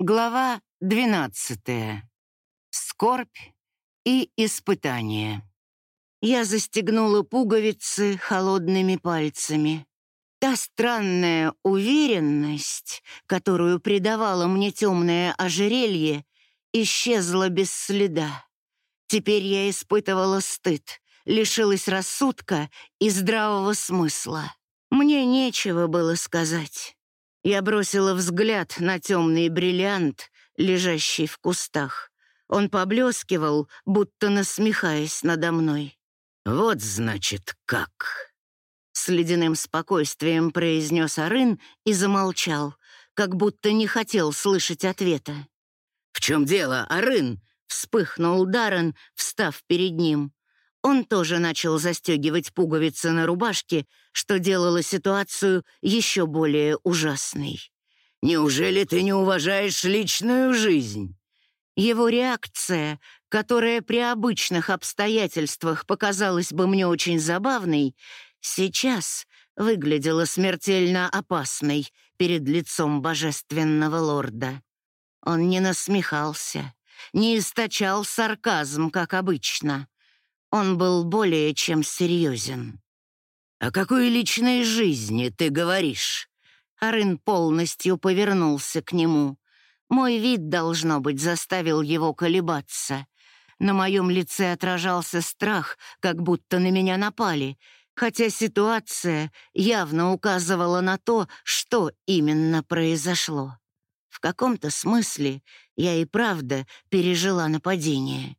Глава 12. Скорбь и испытание. Я застегнула пуговицы холодными пальцами. Та странная уверенность, которую придавало мне темное ожерелье, исчезла без следа. Теперь я испытывала стыд, лишилась рассудка и здравого смысла. Мне нечего было сказать. Я бросила взгляд на темный бриллиант, лежащий в кустах. Он поблескивал, будто насмехаясь надо мной. «Вот, значит, как!» С ледяным спокойствием произнес Арын и замолчал, как будто не хотел слышать ответа. «В чем дело, Арын?» — вспыхнул Даррен, встав перед ним. Он тоже начал застегивать пуговицы на рубашке, что делало ситуацию еще более ужасной. «Неужели ты не уважаешь личную жизнь?» Его реакция, которая при обычных обстоятельствах показалась бы мне очень забавной, сейчас выглядела смертельно опасной перед лицом божественного лорда. Он не насмехался, не источал сарказм, как обычно. Он был более чем серьезен. «О какой личной жизни ты говоришь?» Арын полностью повернулся к нему. Мой вид, должно быть, заставил его колебаться. На моем лице отражался страх, как будто на меня напали, хотя ситуация явно указывала на то, что именно произошло. В каком-то смысле я и правда пережила нападение.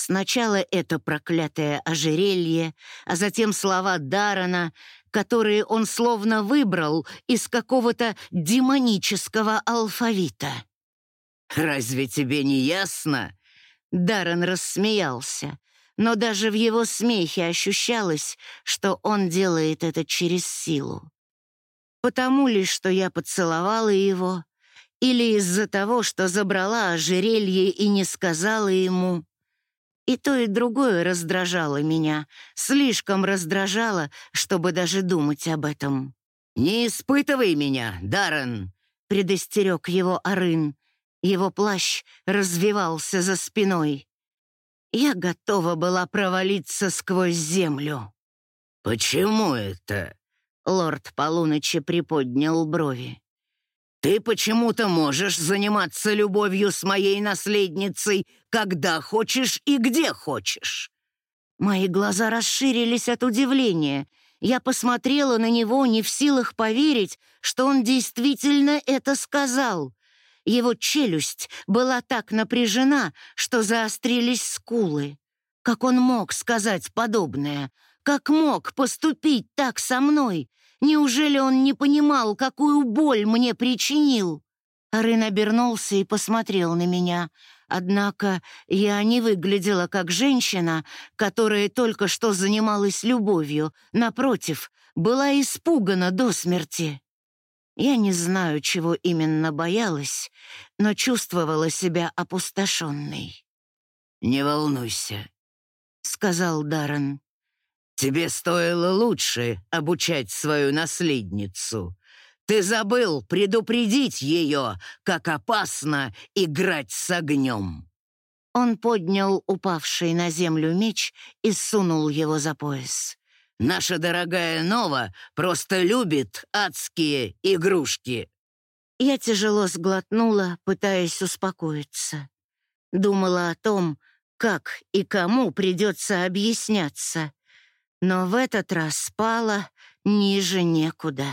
Сначала это проклятое ожерелье, а затем слова Дарана, которые он словно выбрал из какого-то демонического алфавита. «Разве тебе не ясно?» Даррен рассмеялся, но даже в его смехе ощущалось, что он делает это через силу. Потому ли, что я поцеловала его, или из-за того, что забрала ожерелье и не сказала ему, и то, и другое раздражало меня, слишком раздражало, чтобы даже думать об этом. «Не испытывай меня, Даррен!» — предостерег его Арын. Его плащ развивался за спиной. Я готова была провалиться сквозь землю. «Почему это?» — лорд полуночи приподнял брови. Ты почему-то можешь заниматься любовью с моей наследницей, когда хочешь и где хочешь». Мои глаза расширились от удивления. Я посмотрела на него, не в силах поверить, что он действительно это сказал. Его челюсть была так напряжена, что заострились скулы. Как он мог сказать подобное? Как мог поступить так со мной? Неужели он не понимал, какую боль мне причинил? Рын обернулся и посмотрел на меня. Однако я не выглядела как женщина, которая только что занималась любовью. Напротив, была испугана до смерти. Я не знаю, чего именно боялась, но чувствовала себя опустошенной. «Не волнуйся», — сказал Даррен. Тебе стоило лучше обучать свою наследницу. Ты забыл предупредить ее, как опасно играть с огнем». Он поднял упавший на землю меч и сунул его за пояс. «Наша дорогая Нова просто любит адские игрушки». Я тяжело сглотнула, пытаясь успокоиться. Думала о том, как и кому придется объясняться, но в этот раз спала ниже некуда.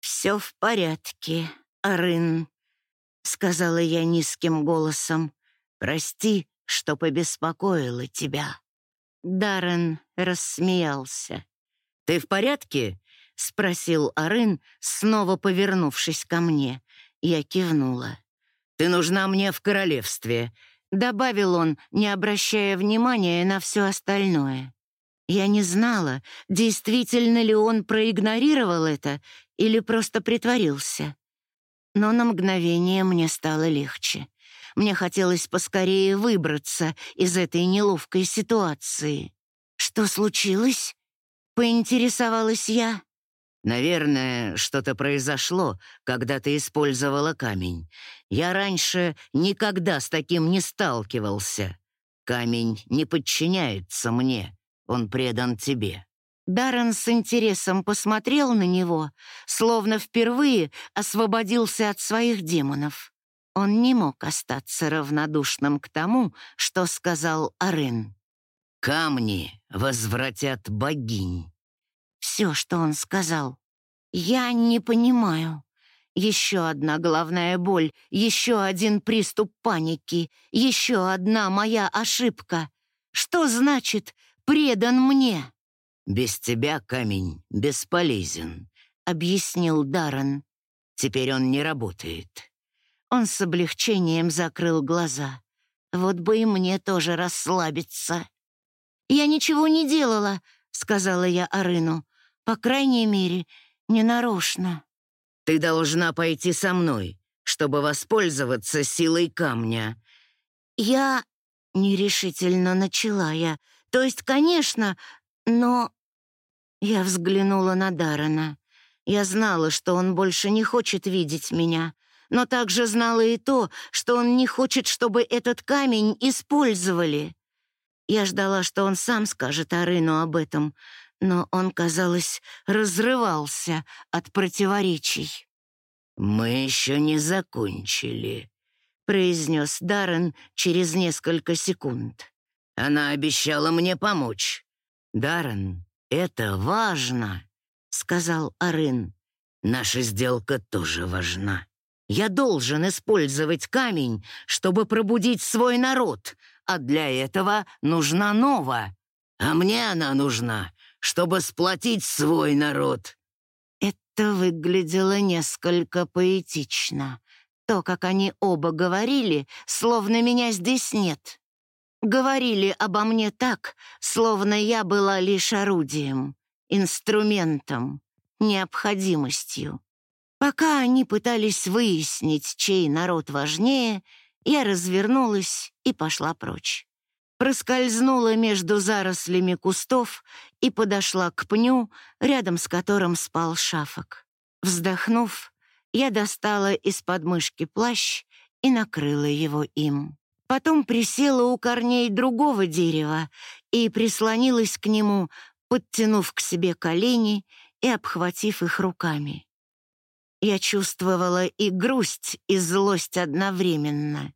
«Все в порядке, Арын», — сказала я низким голосом. «Прости, что побеспокоила тебя». Даррен рассмеялся. «Ты в порядке?» — спросил Арын, снова повернувшись ко мне. Я кивнула. «Ты нужна мне в королевстве», — добавил он, не обращая внимания на все остальное. Я не знала, действительно ли он проигнорировал это или просто притворился. Но на мгновение мне стало легче. Мне хотелось поскорее выбраться из этой неловкой ситуации. «Что случилось?» — поинтересовалась я. Наверное, что-то произошло, когда ты использовала камень. Я раньше никогда с таким не сталкивался. Камень не подчиняется мне, он предан тебе». Даррен с интересом посмотрел на него, словно впервые освободился от своих демонов. Он не мог остаться равнодушным к тому, что сказал Арен. «Камни возвратят богинь». Все, что он сказал. «Я не понимаю». Еще одна головная боль, еще один приступ паники, еще одна моя ошибка. Что значит «предан мне»? «Без тебя камень бесполезен», — объяснил Даррен. «Теперь он не работает». Он с облегчением закрыл глаза. Вот бы и мне тоже расслабиться. «Я ничего не делала», — сказала я Арыну. «По крайней мере, ненарочно». «Ты должна пойти со мной, чтобы воспользоваться силой камня». «Я...» — нерешительно начала я. «То есть, конечно, но...» Я взглянула на Дарана. Я знала, что он больше не хочет видеть меня, но также знала и то, что он не хочет, чтобы этот камень использовали. Я ждала, что он сам скажет Арыну об этом, но он, казалось, разрывался от противоречий. «Мы еще не закончили», — произнес Даррен через несколько секунд. «Она обещала мне помочь. Даррен, это важно», — сказал Арын. «Наша сделка тоже важна. Я должен использовать камень, чтобы пробудить свой народ, а для этого нужна Нова. А мне она нужна, чтобы сплотить свой народ». Это выглядело несколько поэтично. То, как они оба говорили, словно меня здесь нет. Говорили обо мне так, словно я была лишь орудием, инструментом, необходимостью. Пока они пытались выяснить, чей народ важнее, я развернулась и пошла прочь проскользнула между зарослями кустов и подошла к пню, рядом с которым спал шафок. Вздохнув, я достала из подмышки плащ и накрыла его им. Потом присела у корней другого дерева и прислонилась к нему, подтянув к себе колени и обхватив их руками. Я чувствовала и грусть, и злость одновременно.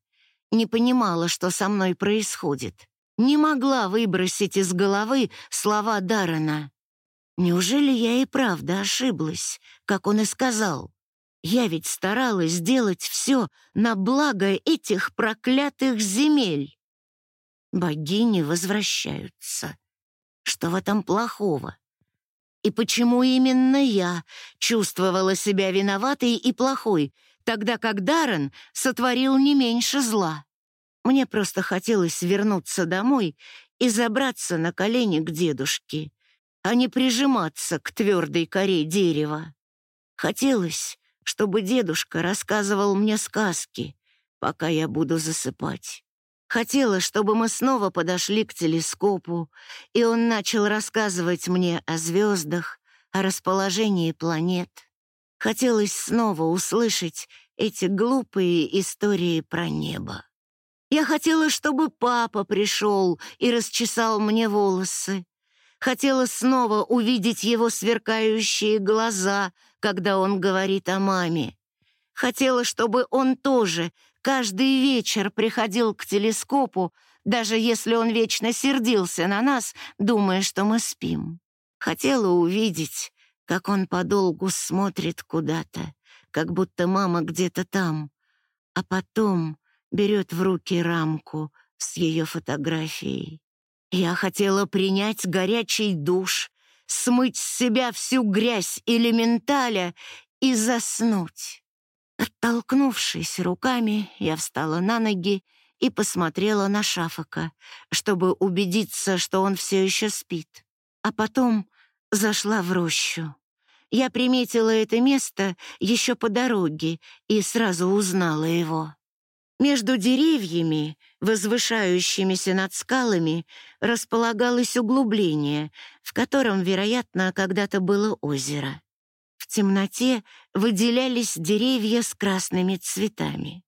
Не понимала, что со мной происходит не могла выбросить из головы слова Даррена. Неужели я и правда ошиблась, как он и сказал? Я ведь старалась сделать все на благо этих проклятых земель. Богини возвращаются. Что в этом плохого? И почему именно я чувствовала себя виноватой и плохой, тогда как Даррен сотворил не меньше зла? Мне просто хотелось вернуться домой и забраться на колени к дедушке, а не прижиматься к твердой коре дерева. Хотелось, чтобы дедушка рассказывал мне сказки, пока я буду засыпать. Хотела, чтобы мы снова подошли к телескопу, и он начал рассказывать мне о звездах, о расположении планет. Хотелось снова услышать эти глупые истории про небо. Я хотела, чтобы папа пришел и расчесал мне волосы. Хотела снова увидеть его сверкающие глаза, когда он говорит о маме. Хотела, чтобы он тоже каждый вечер приходил к телескопу, даже если он вечно сердился на нас, думая, что мы спим. Хотела увидеть, как он подолгу смотрит куда-то, как будто мама где-то там, а потом берет в руки рамку с ее фотографией. Я хотела принять горячий душ, смыть с себя всю грязь элементаля и заснуть. Оттолкнувшись руками, я встала на ноги и посмотрела на Шафака, чтобы убедиться, что он все еще спит. А потом зашла в рощу. Я приметила это место еще по дороге и сразу узнала его. Между деревьями, возвышающимися над скалами, располагалось углубление, в котором, вероятно, когда-то было озеро. темноте выделялись деревья с красными цветами.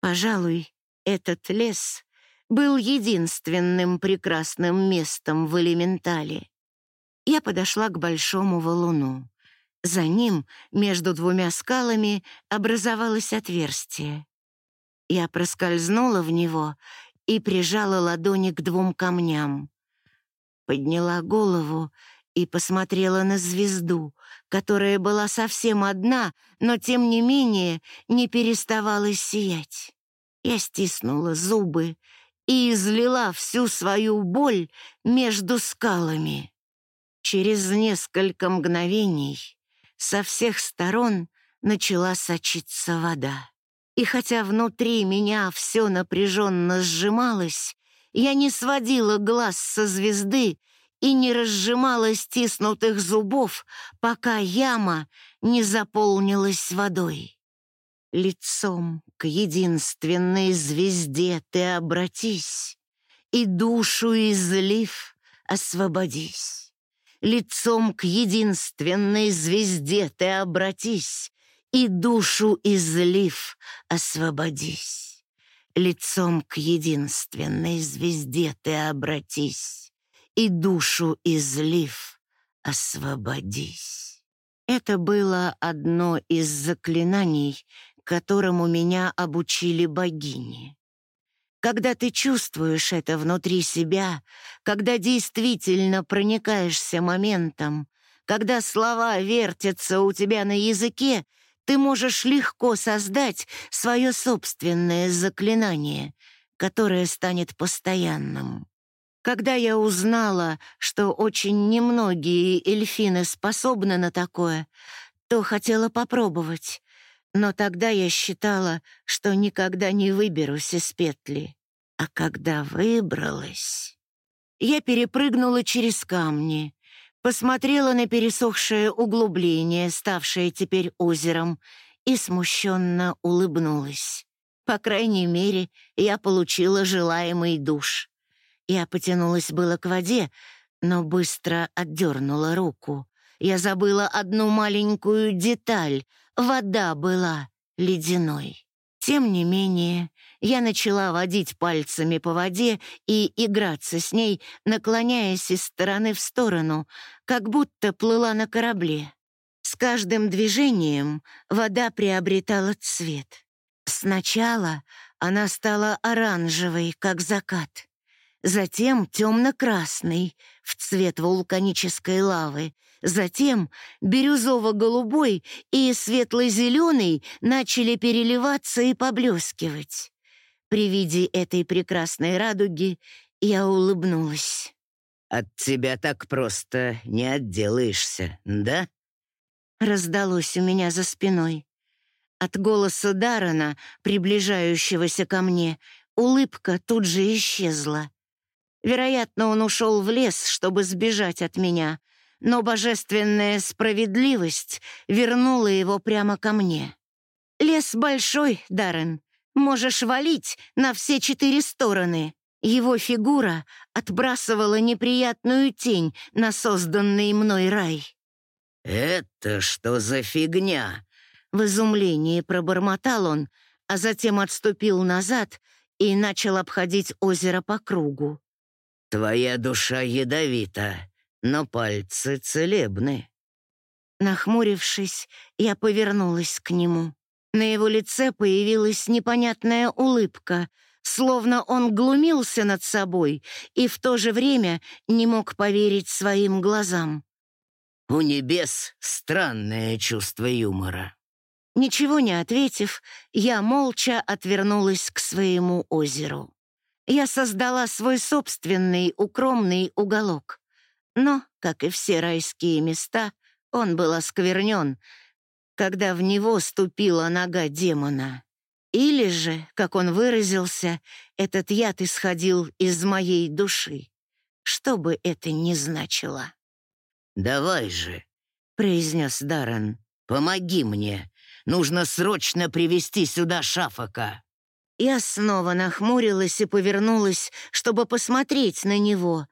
Пожалуй, этот лес был единственным прекрасным местом в элементале. Я подошла к большому валуну. За ним, между двумя скалами, образовалось отверстие. Я проскользнула в него и прижала ладони к двум камням. Подняла голову и посмотрела на звезду, которая была совсем одна, но, тем не менее, не переставала сиять. Я стиснула зубы и излила всю свою боль между скалами. Через несколько мгновений со всех сторон начала сочиться вода. И хотя внутри меня все напряженно сжималось, я не сводила глаз со звезды и не разжимала стиснутых зубов, пока яма не заполнилась водой. Лицом к единственной звезде ты обратись, И душу излив освободись. Лицом к единственной звезде ты обратись, И душу излив освободись. Лицом к единственной звезде ты обратись, И душу излив освободись. Это было одно из заклинаний, которому меня обучили богини. Когда ты чувствуешь это внутри себя, когда действительно проникаешься моментом, когда слова вертятся у тебя на языке, ты можешь легко создать свое собственное заклинание, которое станет постоянным. Когда я узнала, что очень немногие эльфины способны на такое, то хотела попробовать, но тогда я считала, что никогда не выберусь из петли. А когда выбралась, я перепрыгнула через камни, посмотрела на пересохшее углубление, ставшее теперь озером, и смущенно улыбнулась. По крайней мере, я получила желаемый душ. Я потянулась было к воде, но быстро отдернула руку. Я забыла одну маленькую деталь. Вода была ледяной. Тем не менее, я начала водить пальцами по воде и играться с ней, наклоняясь из стороны в сторону, как будто плыла на корабле. С каждым движением вода приобретала цвет. Сначала она стала оранжевой, как закат, затем темно-красный, в цвет вулканической лавы, Затем бирюзово-голубой и светло-зеленый начали переливаться и поблескивать. При виде этой прекрасной радуги я улыбнулась. «От тебя так просто не отделаешься, да?» Раздалось у меня за спиной. От голоса Дарана, приближающегося ко мне, улыбка тут же исчезла. Вероятно, он ушел в лес, чтобы сбежать от меня, но божественная справедливость вернула его прямо ко мне. «Лес большой, Даррен. Можешь валить на все четыре стороны». Его фигура отбрасывала неприятную тень на созданный мной рай. «Это что за фигня?» В изумлении пробормотал он, а затем отступил назад и начал обходить озеро по кругу. «Твоя душа ядовита но пальцы целебны». Нахмурившись, я повернулась к нему. На его лице появилась непонятная улыбка, словно он глумился над собой и в то же время не мог поверить своим глазам. «У небес странное чувство юмора». Ничего не ответив, я молча отвернулась к своему озеру. Я создала свой собственный укромный уголок. Но, как и все райские места, он был осквернен, когда в него ступила нога демона. Или же, как он выразился, этот яд исходил из моей души. Что бы это ни значило. «Давай же», — произнес Даррен, — «помоги мне. Нужно срочно привести сюда Шафака». Я снова нахмурилась и повернулась, чтобы посмотреть на него,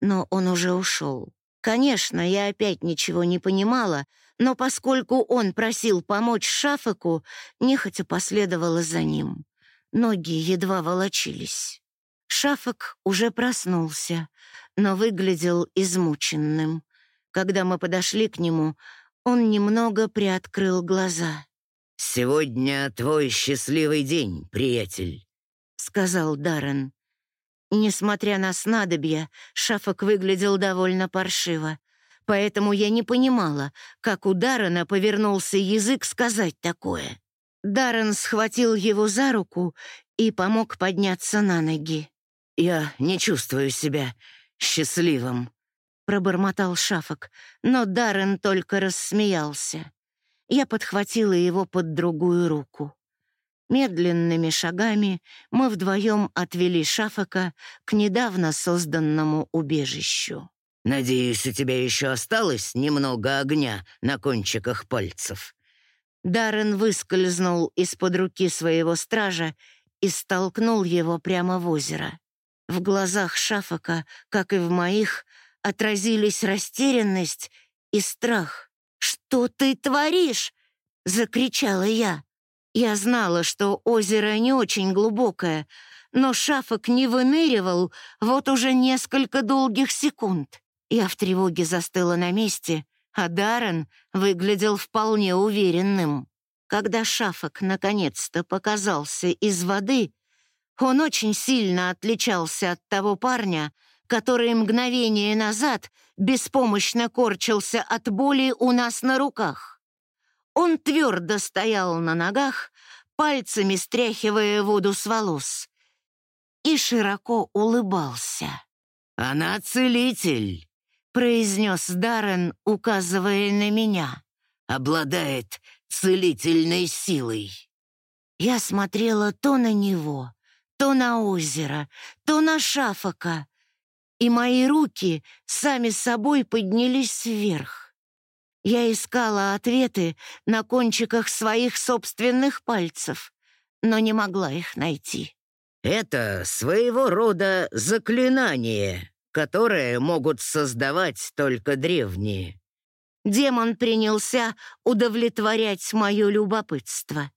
но он уже ушел. Конечно, я опять ничего не понимала, но поскольку он просил помочь Шафаку, нехотя последовала за ним. Ноги едва волочились. Шафак уже проснулся, но выглядел измученным. Когда мы подошли к нему, он немного приоткрыл глаза. «Сегодня твой счастливый день, приятель», — сказал Даррен. Несмотря на снадобья, Шафак выглядел довольно паршиво, поэтому я не понимала, как у Даррена повернулся язык сказать такое. Даррен схватил его за руку и помог подняться на ноги. «Я не чувствую себя счастливым», — пробормотал Шафок, но Даррен только рассмеялся. Я подхватила его под другую руку. Медленными шагами мы вдвоем отвели Шафака к недавно созданному убежищу. «Надеюсь, у тебя еще осталось немного огня на кончиках пальцев». Даррен выскользнул из-под руки своего стража и столкнул его прямо в озеро. В глазах Шафака, как и в моих, отразились растерянность и страх. «Что ты творишь?» — закричала я. Я знала, что озеро не очень глубокое, но Шафак не выныривал вот уже несколько долгих секунд. Я в тревоге застыла на месте, а Даррен выглядел вполне уверенным. Когда Шафак наконец-то показался из воды, он очень сильно отличался от того парня, который мгновение назад беспомощно корчился от боли у нас на руках. Он твердо стоял на ногах, пальцами стряхивая воду с волос, и широко улыбался. «Она целитель», — произнес Даррен, указывая на меня. «Обладает целительной силой». Я смотрела то на него, то на озеро, то на Шафака, и мои руки сами собой поднялись вверх. Я искала ответы на кончиках своих собственных пальцев, но не могла их найти. «Это своего рода заклинание, которое могут создавать только древние». Демон принялся удовлетворять мое любопытство.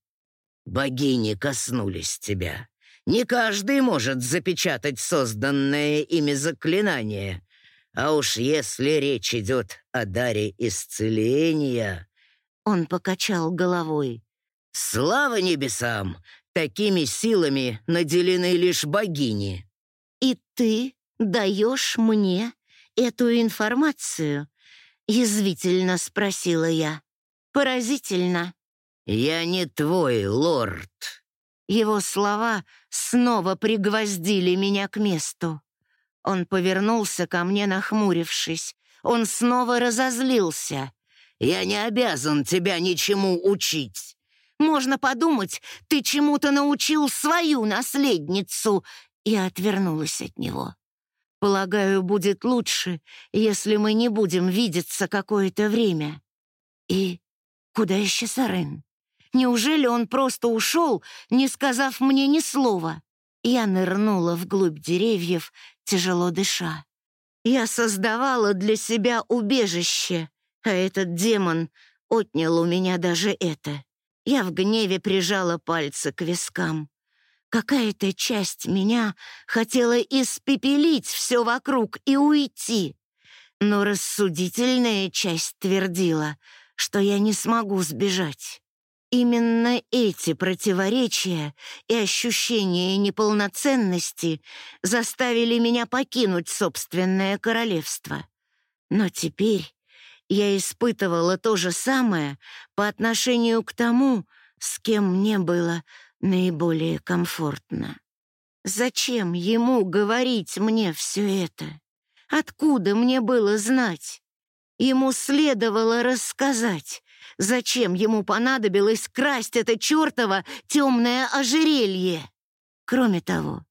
«Богини коснулись тебя. Не каждый может запечатать созданное ими заклинание. А уж если речь идет о даре исцеления...» Он покачал головой. «Слава небесам! Такими силами наделены лишь богини». «И ты даешь мне эту информацию?» Язвительно спросила я. «Поразительно». «Я не твой лорд», его слова снова пригвоздили меня к месту. Он повернулся ко мне, нахмурившись. Он снова разозлился. «Я не обязан тебя ничему учить». «Можно подумать, ты чему-то научил свою наследницу». Я отвернулась от него. «Полагаю, будет лучше, если мы не будем видеться какое-то время». «И куда исчез Арен?» Неужели он просто ушел, не сказав мне ни слова? Я нырнула вглубь деревьев, тяжело дыша. Я создавала для себя убежище, а этот демон отнял у меня даже это. Я в гневе прижала пальцы к вискам. Какая-то часть меня хотела испепелить все вокруг и уйти. Но рассудительная часть твердила, что я не смогу сбежать. Именно эти противоречия и ощущение неполноценности заставили меня покинуть собственное королевство. Но теперь я испытывала то же самое по отношению к тому, с кем мне было наиболее комфортно. Зачем ему говорить мне все это? Откуда мне было знать? Ему следовало рассказать, Зачем ему понадобилось красть это чертово темное ожерелье? Кроме того,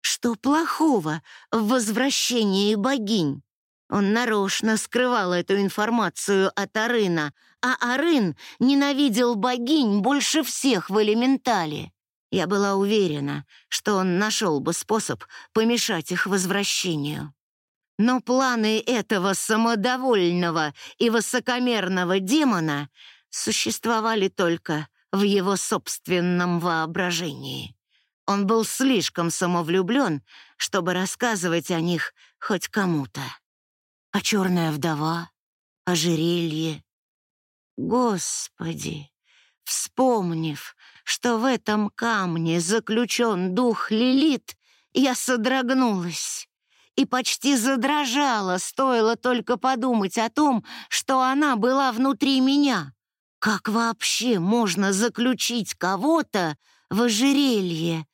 что плохого в возвращении богинь? Он нарочно скрывал эту информацию от Арына, а Арын ненавидел богинь больше всех в элементале. Я была уверена, что он нашел бы способ помешать их возвращению. Но планы этого самодовольного и высокомерного демона существовали только в его собственном воображении. Он был слишком самовлюблен, чтобы рассказывать о них хоть кому-то. А черная вдова, ожерелье. Господи, вспомнив, что в этом камне заключен дух Лилит, я содрогнулась и почти задрожала, стоило только подумать о том, что она была внутри меня. Как вообще можно заключить кого-то в ожерелье?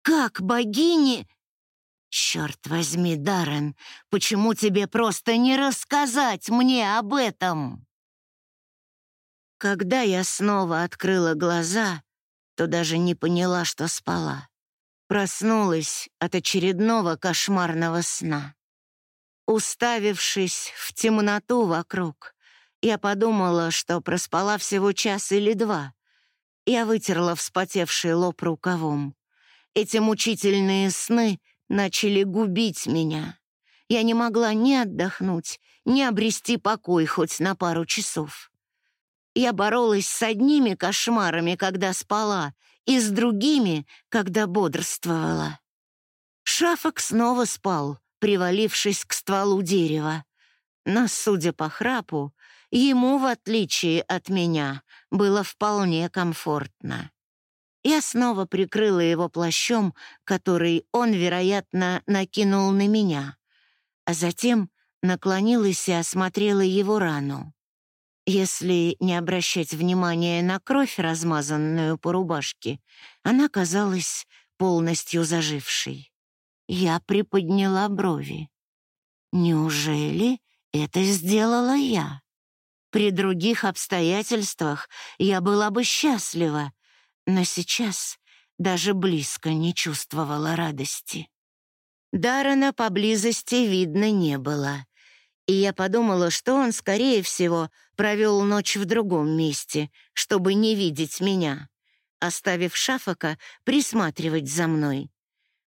Как богини... Черт возьми, Даррен, почему тебе просто не рассказать мне об этом? Когда я снова открыла глаза, то даже не поняла, что спала. Проснулась от очередного кошмарного сна. Уставившись в темноту вокруг, я подумала, что проспала всего час или два. Я вытерла вспотевший лоб рукавом. Эти мучительные сны начали губить меня. Я не могла ни отдохнуть, ни обрести покой хоть на пару часов. Я боролась с одними кошмарами, когда спала, и с другими, когда бодрствовала. Шафок снова спал, привалившись к стволу дерева. Но, судя по храпу, ему, в отличие от меня, было вполне комфортно. Я снова прикрыла его плащом, который он, вероятно, накинул на меня, а затем наклонилась и осмотрела его рану. Если не обращать внимания на кровь, размазанную по рубашке, она казалась полностью зажившей. Я приподняла брови. Неужели это сделала я? При других обстоятельствах я была бы счастлива, но сейчас даже близко не чувствовала радости. Дарана поблизости видно не было, и я подумала, что он, скорее всего, провел ночь в другом месте, чтобы не видеть меня, оставив Шафака присматривать за мной.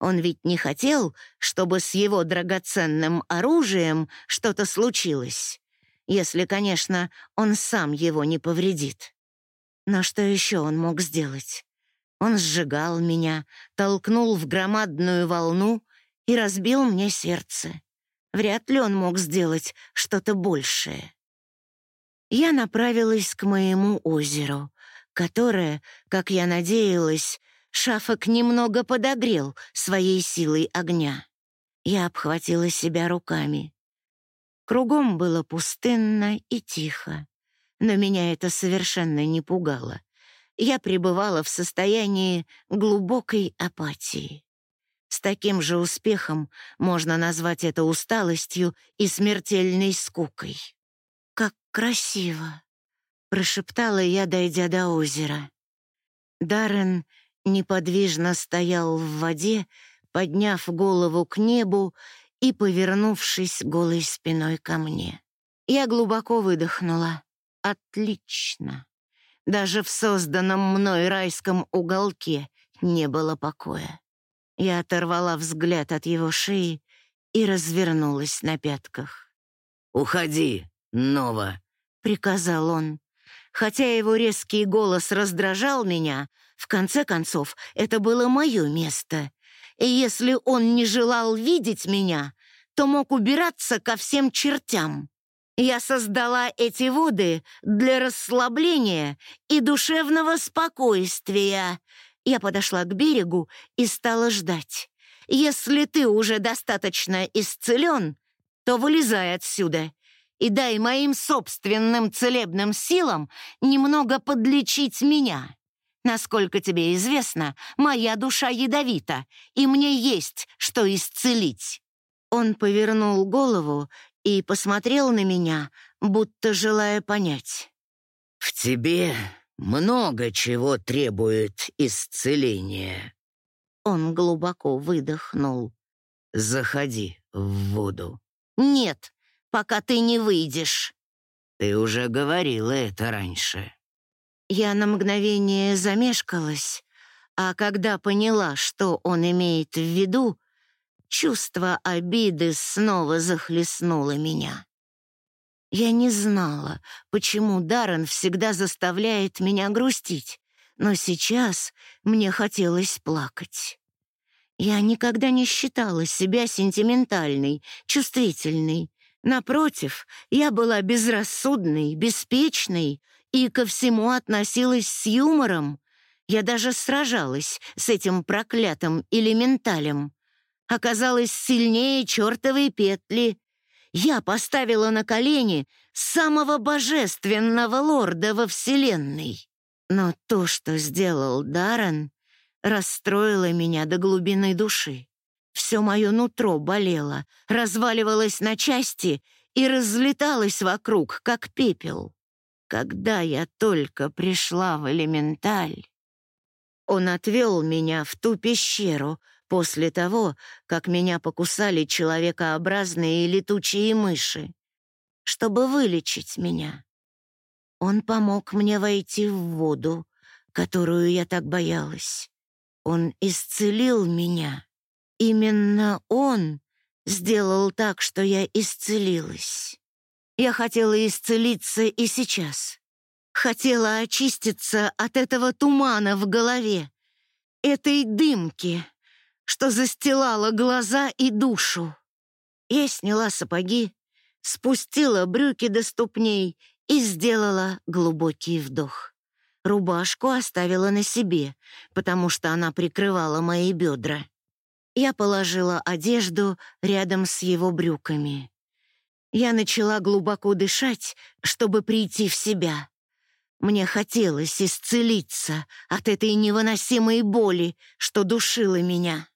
Он ведь не хотел, чтобы с его драгоценным оружием что-то случилось, если, конечно, он сам его не повредит. Но что еще он мог сделать? Он сжигал меня, толкнул в громадную волну и разбил мне сердце. Вряд ли он мог сделать что-то большее. Я направилась к моему озеру, которое, как я надеялась, Шафок немного подогрел своей силой огня. Я обхватила себя руками. Кругом было пустынно и тихо, но меня это совершенно не пугало. Я пребывала в состоянии глубокой апатии. С таким же успехом можно назвать это усталостью и смертельной скукой. «Как красиво!» — прошептала я, дойдя до озера. Даррен неподвижно стоял в воде, подняв голову к небу и повернувшись голой спиной ко мне. Я глубоко выдохнула. «Отлично!» Даже в созданном мной райском уголке не было покоя. Я оторвала взгляд от его шеи и развернулась на пятках. «Уходи, Нова», — приказал он. Хотя его резкий голос раздражал меня, в конце концов, это было мое место. И если он не желал видеть меня, то мог убираться ко всем чертям. Я создала эти воды для расслабления и душевного спокойствия, я подошла к берегу и стала ждать. «Если ты уже достаточно исцелен, то вылезай отсюда и дай моим собственным целебным силам немного подлечить меня. Насколько тебе известно, моя душа ядовита, и мне есть что исцелить». Он повернул голову и посмотрел на меня, будто желая понять. «В тебе много чего требует исцеления». Он глубоко выдохнул. «Заходи в воду». «Нет, пока ты не выйдешь». «Ты уже говорила это раньше». Я на мгновение замешкалась, а когда поняла, что он имеет в виду, чувство обиды снова захлестнуло меня. Я не знала, почему Даррен всегда заставляет меня грустить, но сейчас мне хотелось плакать. Я никогда не считала себя сентиментальной, чувствительной. Напротив, я была безрассудной, беспечной и ко всему относилась с юмором. Я даже сражалась с этим проклятым элементалем. Оказалась сильнее чертовой петли. Я поставила на колени самого божественного лорда во Вселенной. Но то, что сделал Даррен, расстроило меня до глубины души. Все мое нутро болело, разваливалось на части и разлеталось вокруг, как пепел. Когда я только пришла в элементаль, он отвел меня в ту пещеру после того, как меня покусали человекообразные летучие мыши, чтобы вылечить меня. Он помог мне войти в воду, которую я так боялась. Он исцелил меня. Именно он сделал так, что я исцелилась. Я хотела исцелиться и сейчас. Хотела очиститься от этого тумана в голове, этой дымки, что застилала глаза и душу. Я сняла сапоги, спустила брюки до ступней и сделала глубокий вдох. Рубашку оставила на себе, потому что она прикрывала мои бедра. Я положила одежду рядом с его брюками. Я начала глубоко дышать, чтобы прийти в себя. Мне хотелось исцелиться от этой невыносимой боли, что душила меня.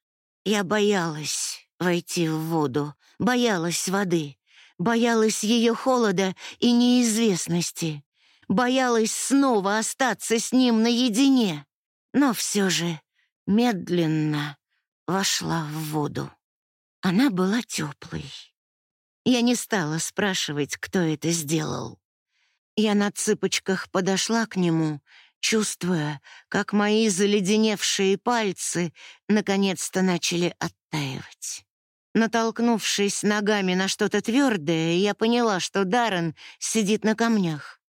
Я боялась войти в воду, боялась воды, боялась ее холода и неизвестности, боялась снова остаться с ним наедине, но все же медленно вошла в воду. Она была теплой. Я не стала спрашивать, кто это сделал. Я на цыпочках подошла к нему, чувствуя, как мои заледеневшие пальцы наконец-то начали оттаивать. Натолкнувшись ногами на что-то твердое, я поняла, что Даррен сидит на камнях.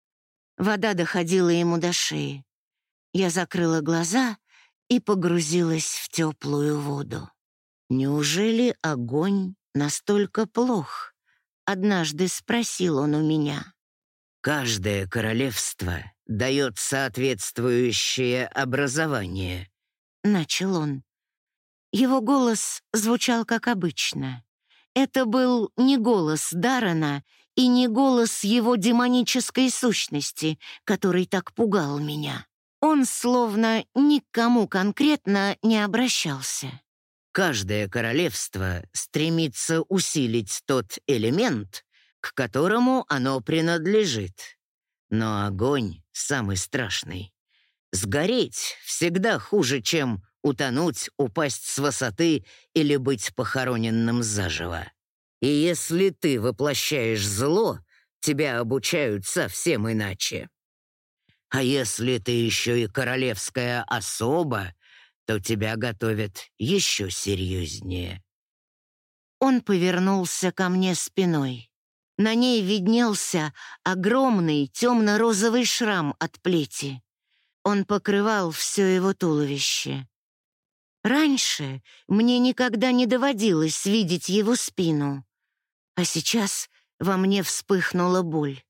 Вода доходила ему до шеи. Я закрыла глаза и погрузилась в теплую воду. Неужели огонь настолько плох? Однажды спросил он у меня. «Каждое королевство дает соответствующее образование», — начал он. Его голос звучал как обычно. Это был не голос Дарана и не голос его демонической сущности, который так пугал меня. Он словно никому конкретно не обращался. Каждое королевство стремится усилить тот элемент, к которому оно принадлежит. Но огонь самый страшный. Сгореть всегда хуже, чем утонуть, упасть с высоты или быть похороненным заживо. И если ты воплощаешь зло, тебя обучают совсем иначе. А если ты еще и королевская особа, то тебя готовят еще серьезнее». Он повернулся ко мне спиной. На ней виднелся огромный темно-розовый шрам от плети. Он покрывал все его туловище. Раньше мне никогда не доводилось видеть его спину, а сейчас во мне вспыхнула боль.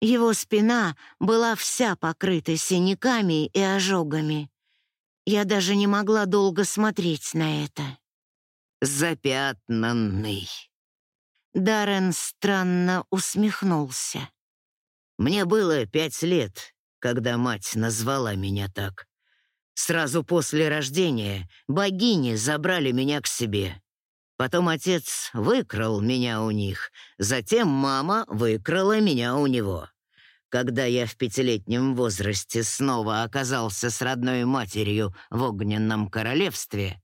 Его спина была вся покрыта синяками и ожогами. Я даже не могла долго смотреть на это. «Запятнанный». Даррен странно усмехнулся. «Мне было пять лет, когда мать назвала меня так. Сразу после рождения богини забрали меня к себе. Потом отец выкрал меня у них, затем мама выкрала меня у него. Когда я в пятилетнем возрасте снова оказался с родной матерью в огненном королевстве,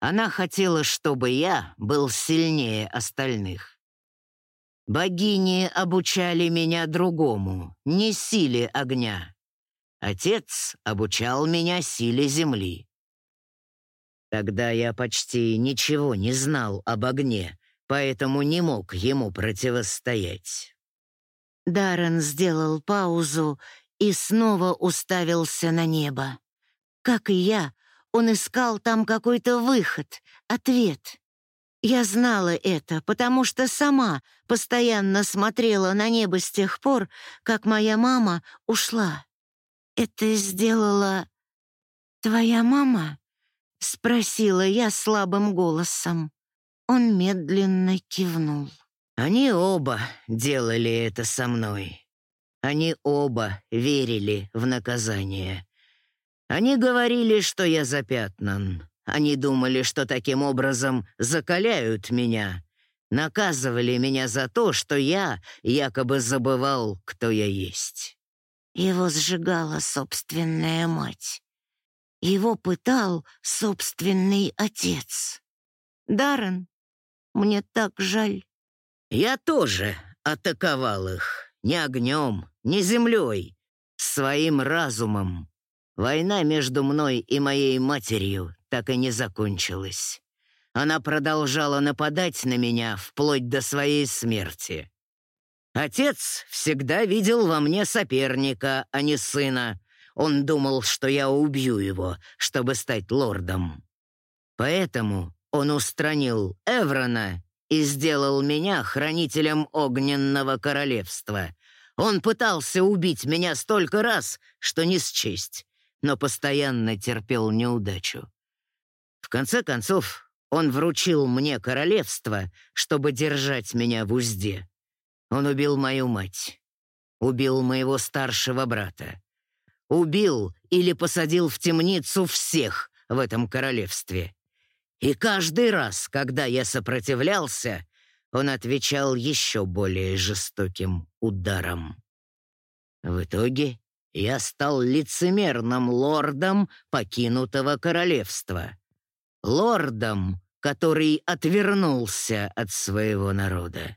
она хотела, чтобы я был сильнее остальных. Богини обучали меня другому, не силе огня. Отец обучал меня силе земли. Тогда я почти ничего не знал об огне, поэтому не мог ему противостоять. Даррен сделал паузу и снова уставился на небо. Как и я, он искал там какой-то выход, ответ. Я знала это, потому что сама постоянно смотрела на небо с тех пор, как моя мама ушла. «Это сделала твоя мама?» — спросила я слабым голосом. Он медленно кивнул. Они оба делали это со мной. Они оба верили в наказание. Они говорили, что я запятнан. Они думали, что таким образом закаляют меня, наказывали меня за то, что я якобы забывал, кто я есть. Его сжигала собственная мать. Его пытал собственный отец. Даррен, мне так жаль. Я тоже атаковал их. Не огнем, не землей. Своим разумом. Война между мной и моей матерью так и не закончилась. Она продолжала нападать на меня вплоть до своей смерти. Отец всегда видел во мне соперника, а не сына. Он думал, что я убью его, чтобы стать лордом. Поэтому он устранил Эврона и сделал меня хранителем огненного королевства. Он пытался убить меня столько раз, что не счесть, но постоянно терпел неудачу. В конце концов, он вручил мне королевство, чтобы держать меня в узде. Он убил мою мать, убил моего старшего брата, убил или посадил в темницу всех в этом королевстве. И каждый раз, когда я сопротивлялся, он отвечал еще более жестоким ударом. В итоге я стал лицемерным лордом покинутого королевства. Лордом, который отвернулся от своего народа.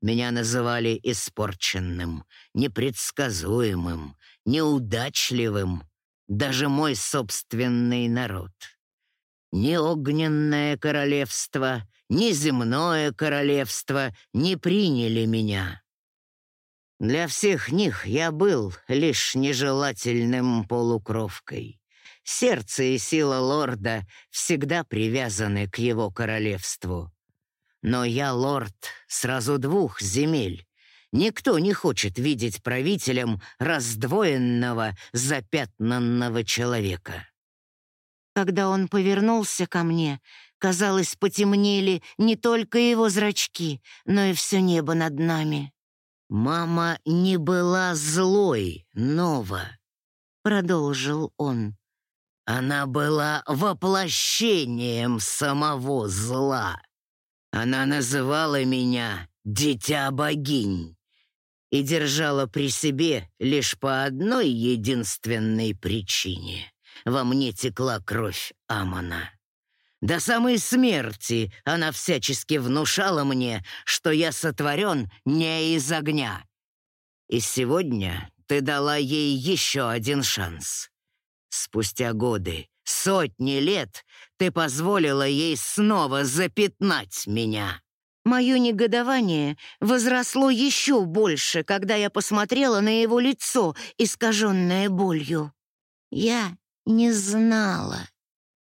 Меня называли испорченным, непредсказуемым, неудачливым, даже мой собственный народ. Ни огненное королевство, ни земное королевство не приняли меня. Для всех них я был лишь нежелательным полукровкой. Сердце и сила лорда всегда привязаны к его королевству. Но я лорд сразу двух земель. Никто не хочет видеть правителем раздвоенного, запятнанного человека. Когда он повернулся ко мне, казалось, потемнели не только его зрачки, но и все небо над нами. «Мама не была злой, Нова», — продолжил он. «Она была воплощением самого зла. Она называла меня «дитя богинь» и держала при себе лишь по одной единственной причине. Во мне текла кровь Амона. До самой смерти она всячески внушала мне, что я сотворен не из огня. И сегодня ты дала ей еще один шанс. Спустя годы, сотни лет, ты позволила ей снова запятнать меня. Мое негодование возросло еще больше, когда я посмотрела на его лицо, искаженное болью. Я не знала.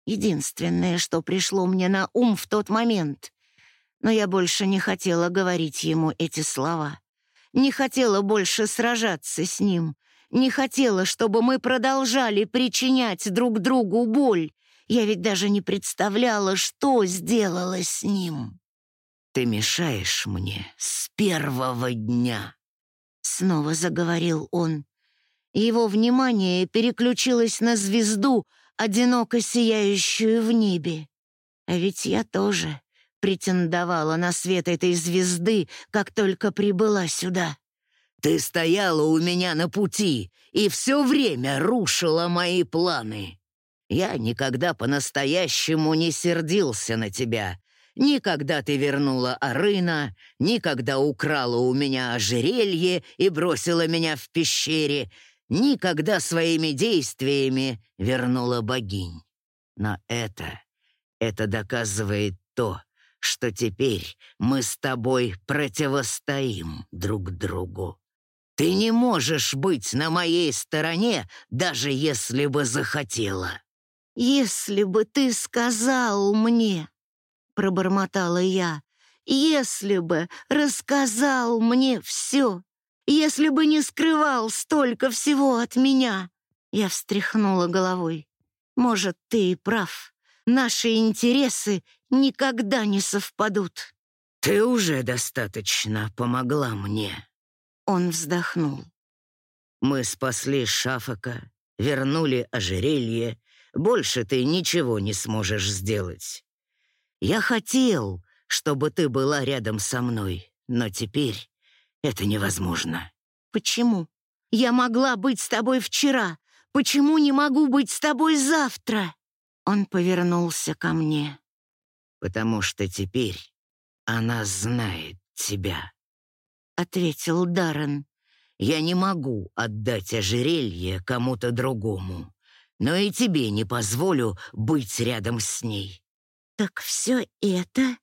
Единственное, что пришло мне на ум в тот момент. Но я больше не хотела говорить ему эти слова. Не хотела больше сражаться с ним. Не хотела, чтобы мы продолжали причинять друг другу боль. Я ведь даже не представляла, что сделала с ним. «Ты мешаешь мне с первого дня», — снова заговорил он. Его внимание переключилось на звезду, одиноко сияющую в небе. А ведь я тоже претендовала на свет этой звезды, как только прибыла сюда. «Ты стояла у меня на пути и все время рушила мои планы. Я никогда по-настоящему не сердился на тебя, Никогда ты вернула Арына, никогда украла у меня ожерелье и бросила меня в пещере, никогда своими действиями вернула богинь. Но это Это доказывает то, что теперь мы с тобой противостоим друг другу. Ты не можешь быть на моей стороне, даже если бы захотела». «Если бы ты сказал мне», — пробормотала я, «если бы рассказал мне все, если бы не скрывал столько всего от меня». Я встряхнула головой. «Может, ты и прав. Наши интересы никогда не совпадут». «Ты уже достаточно помогла мне», он вздохнул. «Мы спасли Шафака, вернули ожерелье. Больше ты ничего не сможешь сделать. Я хотел, чтобы ты была рядом со мной, но теперь это невозможно». «Почему? Я могла быть с тобой вчера. Почему не могу быть с тобой завтра?» Он повернулся ко мне. «Потому что теперь она знает тебя». — ответил Даррен. «Я не могу отдать ожерелье кому-то другому, но и тебе не позволю быть рядом с ней». «Так все это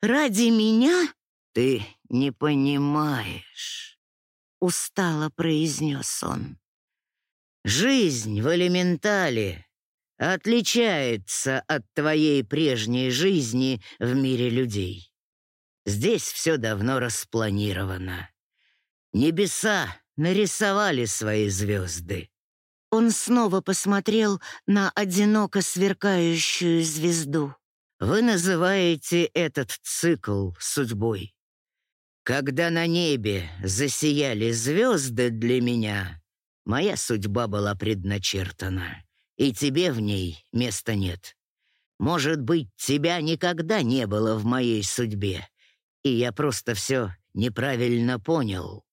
ради меня?» «Ты не понимаешь», — устало произнес он. «Жизнь в элементале отличается от твоей прежней жизни в мире людей. Здесь все давно распланировано. Небеса нарисовали свои звезды. Он снова посмотрел на одиноко сверкающую звезду. Вы называете этот цикл судьбой. Когда на небе засияли звезды для меня, моя судьба была предначертана, и тебе в ней места нет. Может быть, тебя никогда не было в моей судьбе, и я просто все неправильно понял».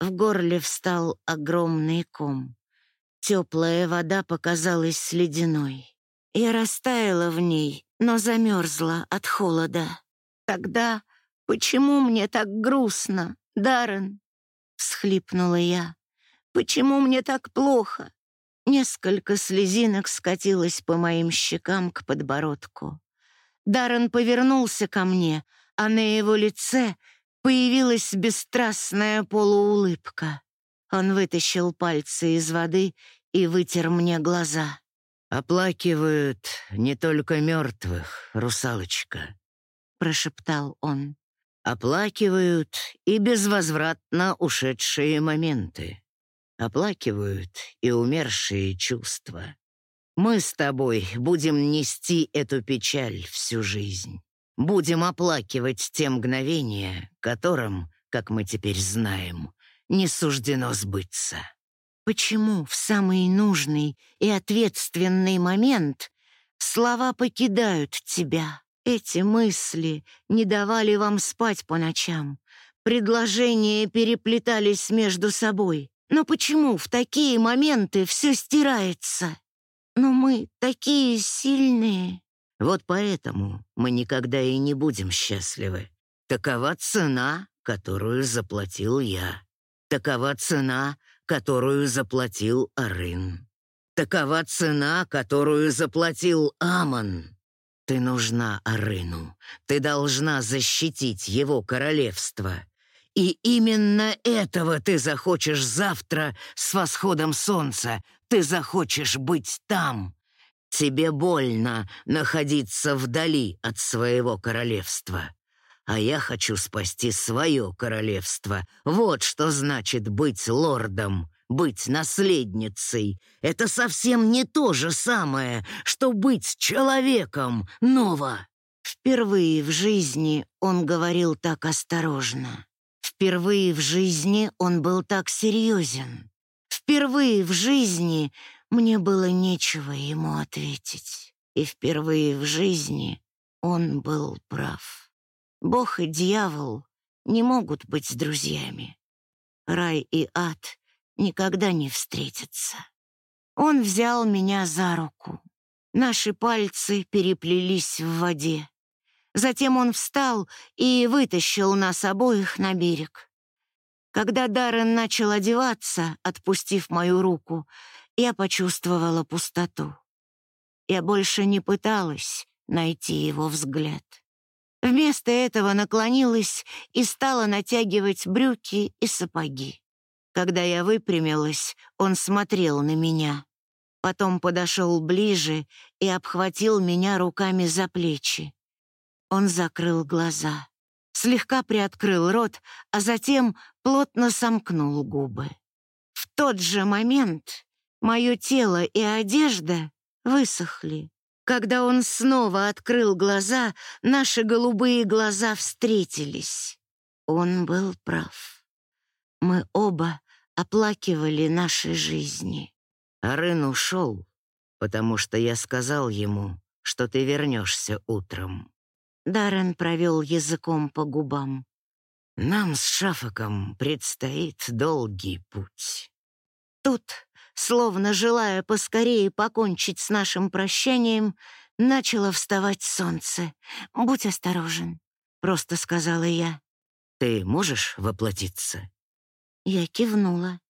В горле встал огромный ком. Теплая вода показалась ледяной. Я растаяла в ней, но замерзла от холода. Тогда почему мне так грустно, Даррен? Всхлипнула я. Почему мне так плохо? Несколько слезинок скатилось по моим щекам к подбородку. Даррен повернулся ко мне — а на его лице появилась бесстрастная полуулыбка. Он вытащил пальцы из воды и вытер мне глаза. «Оплакивают не только мертвых, русалочка», — прошептал он. «Оплакивают и безвозвратно ушедшие моменты. Оплакивают и умершие чувства. Мы с тобой будем нести эту печаль всю жизнь. Будем оплакивать те мгновения, которым, как мы теперь знаем, не суждено сбыться. Почему в самый нужный и ответственный момент слова покидают тебя? Эти мысли не давали вам спать по ночам. Предложения переплетались между собой. Но почему в такие моменты все стирается? Но мы такие сильные. Вот поэтому мы никогда и не будем счастливы. Такова цена, которую заплатил я. Такова цена, которую заплатил Арын. Такова цена, которую заплатил Амон. Ты нужна Арыну. Ты должна защитить его королевство. И именно этого ты захочешь завтра с восходом солнца. Ты захочешь быть там, Тебе больно находиться вдали от своего королевства. А я хочу спасти свое королевство. Вот что значит быть лордом, быть наследницей. Это совсем не то же самое, что быть человеком, Нова. Впервые в жизни он говорил так осторожно. Впервые в жизни он был так серьезен. Впервые в жизни мне было нечего ему ответить, и впервые в жизни он был прав. Бог и дьявол не могут быть друзьями. Рай и ад никогда не встретятся. Он взял меня за руку. Наши пальцы переплелись в воде. Затем он встал и вытащил нас обоих на берег. Когда Даррен начал одеваться, отпустив мою руку, я почувствовала пустоту. Я больше не пыталась найти его взгляд. Вместо этого наклонилась и стала натягивать брюки и сапоги. Когда я выпрямилась, он смотрел на меня. Потом подошел ближе и обхватил меня руками за плечи. Он закрыл глаза, слегка приоткрыл рот, а затем плотно сомкнул губы. В тот же момент мое тело и одежда высохли. Когда он снова открыл глаза, наши голубые глаза встретились. Он был прав. Мы оба оплакивали наши жизни. Арын ушел, потому что я сказал ему, что ты вернешься утром. Даррен провел языком по губам. Нам с Шафаком предстоит долгий путь. Тут словно желая поскорее покончить с нашим прощанием, начало вставать солнце. «Будь осторожен», — просто сказала я. «Ты можешь воплотиться?» Я кивнула.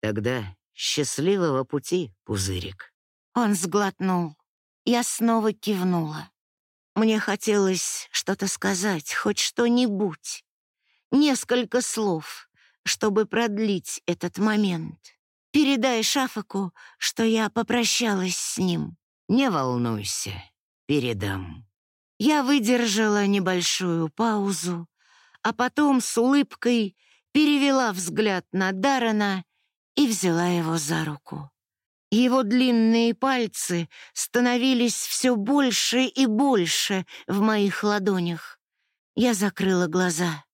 «Тогда счастливого пути, пузырик». Он сглотнул. Я снова кивнула. Мне хотелось что-то сказать, хоть что-нибудь. Несколько слов, чтобы продлить этот момент. Передай Шафаку, что я попрощалась с ним. Не волнуйся, передам. Я выдержала небольшую паузу, а потом с улыбкой перевела взгляд на Дарана и взяла его за руку. Его длинные пальцы становились все больше и больше в моих ладонях. Я закрыла глаза.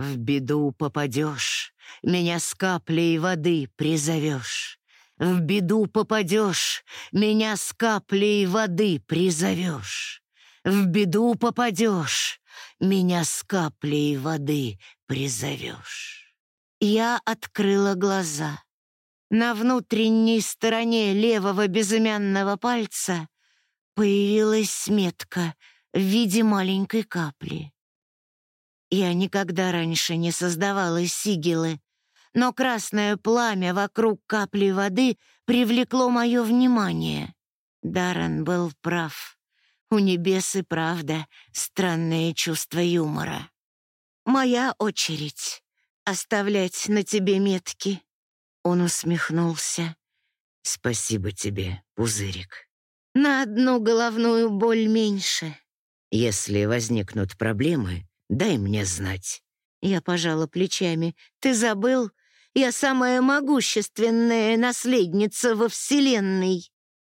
В беду попадешь, меня с каплей воды призовешь. В беду попадешь, меня с каплей воды призовешь. В беду попадешь, меня с каплей воды призовешь. Я открыла глаза. На внутренней стороне левого безымянного пальца появилась метка в виде маленькой капли. Я никогда раньше не создавала сигилы, но красное пламя вокруг капли воды привлекло мое внимание. Даррен был прав. У небес и правда странное чувство юмора. «Моя очередь оставлять на тебе метки». Он усмехнулся. «Спасибо тебе, пузырик». «На одну головную боль меньше». «Если возникнут проблемы, Дай мне знать». Я пожала плечами. «Ты забыл? Я самая могущественная наследница во Вселенной».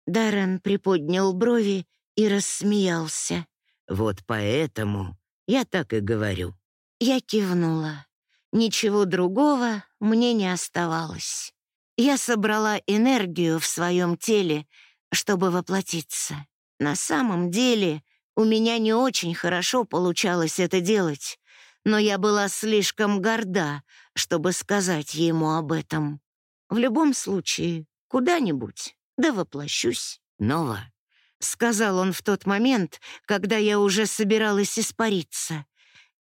Даррен приподнял брови и рассмеялся. «Вот поэтому я так и говорю». Я кивнула. Ничего другого мне не оставалось. Я собрала энергию в своем теле, чтобы воплотиться. На самом деле у меня не очень хорошо получалось это делать, но я была слишком горда, чтобы сказать ему об этом. В любом случае, куда-нибудь, да воплощусь. «Нова», — сказал он в тот момент, когда я уже собиралась испариться.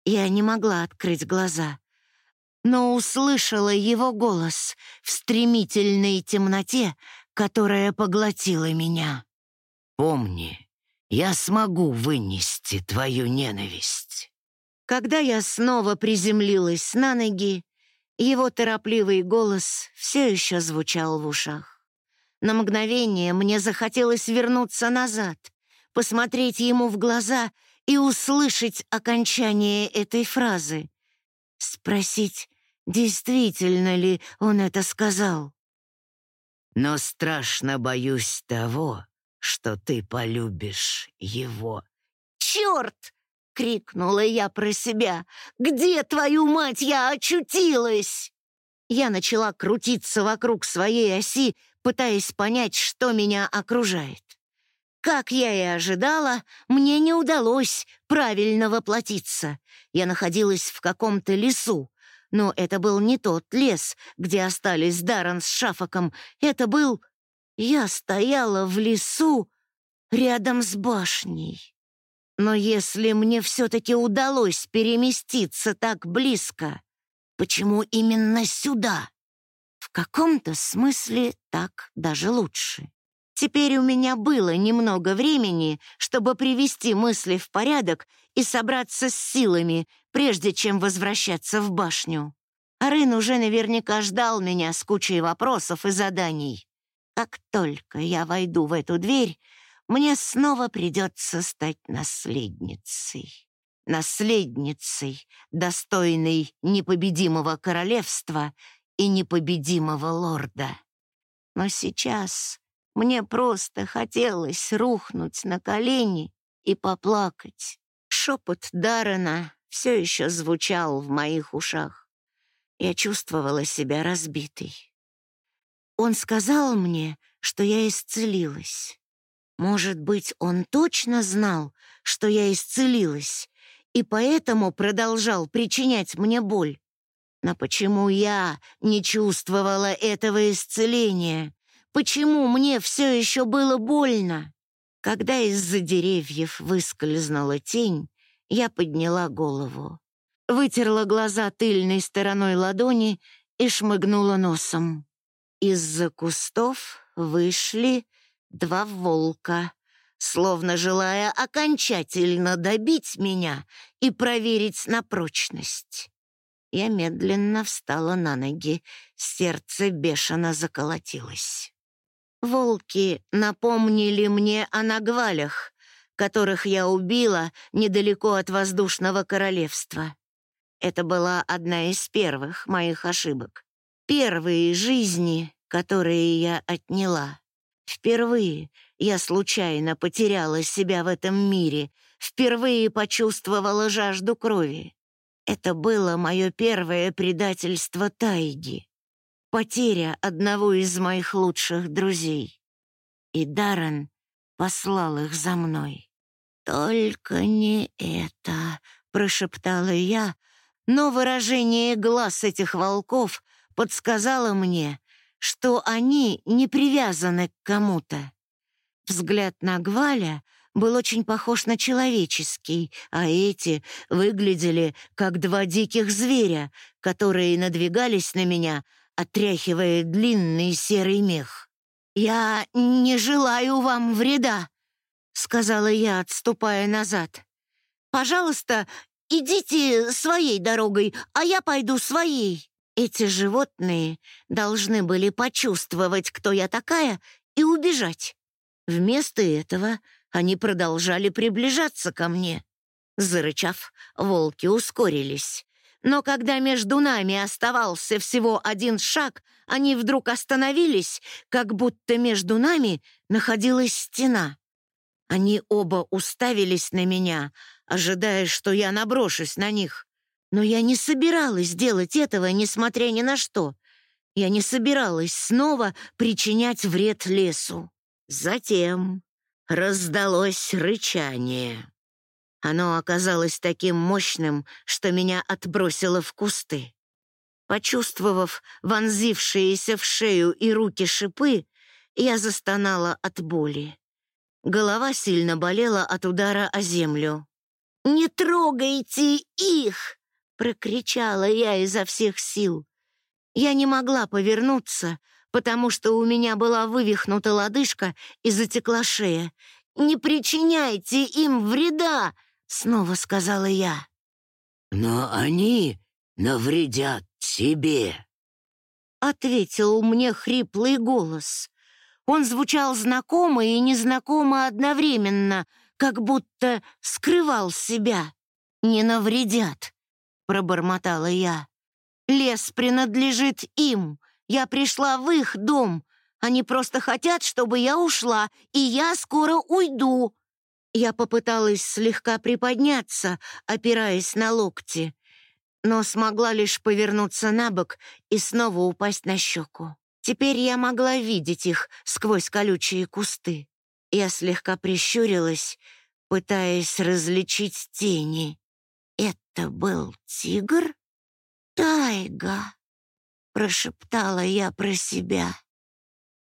Я не могла открыть глаза, но услышала его голос в стремительной темноте, которая поглотила меня. «Помни, я смогу вынести твою ненависть». Когда я снова приземлилась на ноги, его торопливый голос все еще звучал в ушах. На мгновение мне захотелось вернуться назад, посмотреть ему в глаза и услышать окончание этой фразы. Спросить, действительно ли он это сказал. «Но страшно боюсь того, что ты полюбишь его». «Черт!» — крикнула я про себя. «Где, твою мать, я очутилась?» Я начала крутиться вокруг своей оси, пытаясь понять, что меня окружает. Как я и ожидала, мне не удалось правильно воплотиться. Я находилась в каком-то лесу, но это был не тот лес, где остались Даррен с Шафаком. Это был я стояла в лесу рядом с башней. Но если мне все-таки удалось переместиться так близко, почему именно сюда? В каком-то смысле так даже лучше. Теперь у меня было немного времени, чтобы привести мысли в порядок и собраться с силами, прежде чем возвращаться в башню. Арын уже наверняка ждал меня с кучей вопросов и заданий. Как только я войду в эту дверь, мне снова придется стать наследницей. Наследницей, достойной непобедимого королевства и непобедимого лорда. Но сейчас мне просто хотелось рухнуть на колени и поплакать. Шепот Даррена все еще звучал в моих ушах. Я чувствовала себя разбитой. Он сказал мне, что я исцелилась. Может быть, он точно знал, что я исцелилась, и поэтому продолжал причинять мне боль. Но почему я не чувствовала этого исцеления? Почему мне все еще было больно? Когда из-за деревьев выскользнула тень, я подняла голову, вытерла глаза тыльной стороной ладони и шмыгнула носом. Из-за кустов вышли два волка, словно желая окончательно добить меня и проверить на прочность. Я медленно встала на ноги, сердце бешено заколотилось. Волки напомнили мне о нагвалях, которых я убила недалеко от воздушного королевства. Это была одна из первых моих ошибок. Первые жизни, которые я отняла. Впервые я случайно потеряла себя в этом мире, впервые почувствовала жажду крови. Это было мое первое предательство Тайги потеря одного из моих лучших друзей. И Даррен послал их за мной. «Только не это», — прошептала я, но выражение глаз этих волков подсказало мне, что они не привязаны к кому-то. Взгляд на Гваля был очень похож на человеческий, а эти выглядели как два диких зверя, которые надвигались на меня — отряхивая длинный серый мех. «Я не желаю вам вреда», — сказала я, отступая назад. «Пожалуйста, идите своей дорогой, а я пойду своей». Эти животные должны были почувствовать, кто я такая, и убежать. Вместо этого они продолжали приближаться ко мне. Зарычав, волки ускорились. Но когда между нами оставался всего один шаг, они вдруг остановились, как будто между нами находилась стена. Они оба уставились на меня, ожидая, что я наброшусь на них. Но я не собиралась делать этого, несмотря ни на что. Я не собиралась снова причинять вред лесу. Затем раздалось рычание. Оно оказалось таким мощным, что меня отбросило в кусты. Почувствовав вонзившиеся в шею и руки шипы, я застонала от боли. Голова сильно болела от удара о землю. «Не трогайте их!» — прокричала я изо всех сил. Я не могла повернуться, потому что у меня была вывихнута лодыжка и затекла шея. «Не причиняйте им вреда!» Снова сказала я. «Но они навредят тебе», — ответил мне хриплый голос. Он звучал знакомо и незнакомо одновременно, как будто скрывал себя. «Не навредят», — пробормотала я. «Лес принадлежит им. Я пришла в их дом. Они просто хотят, чтобы я ушла, и я скоро уйду. Я попыталась слегка приподняться, опираясь на локти, но смогла лишь повернуться на бок и снова упасть на щеку. Теперь я могла видеть их сквозь колючие кусты. Я слегка прищурилась, пытаясь различить тени. «Это был тигр?» «Тайга!» — прошептала я про себя.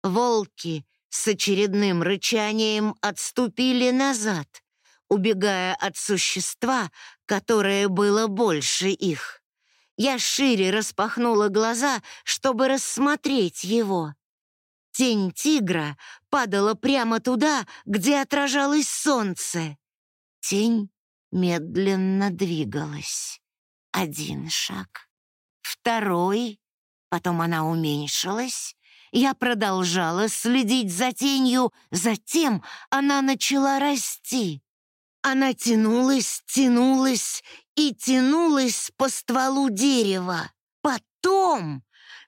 Волки с очередным рычанием отступили назад, убегая от существа, которое было больше их. Я шире распахнула глаза, чтобы рассмотреть его. Тень тигра падала прямо туда, где отражалось солнце. Тень медленно двигалась. Один шаг, второй, потом она уменьшилась. Я продолжала следить за тенью, затем она начала расти. Она тянулась, тянулась и тянулась по стволу дерева. Потом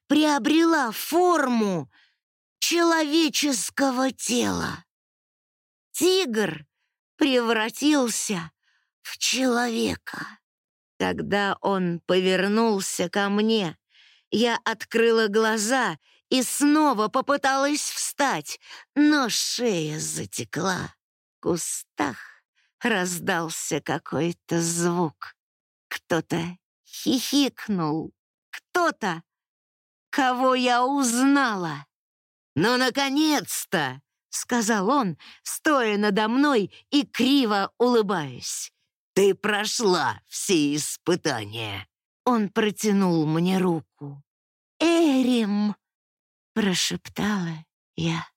приобрела форму человеческого тела. Тигр превратился в человека. Когда он повернулся ко мне, я открыла глаза и снова попыталась встать, но шея затекла. В кустах раздался какой-то звук. Кто-то хихикнул. Кто-то, кого я узнала. «Ну, наконец-то!» — сказал он, стоя надо мной и криво улыбаясь. «Ты прошла все испытания!» Он протянул мне руку. «Эрим!» — прошептала я.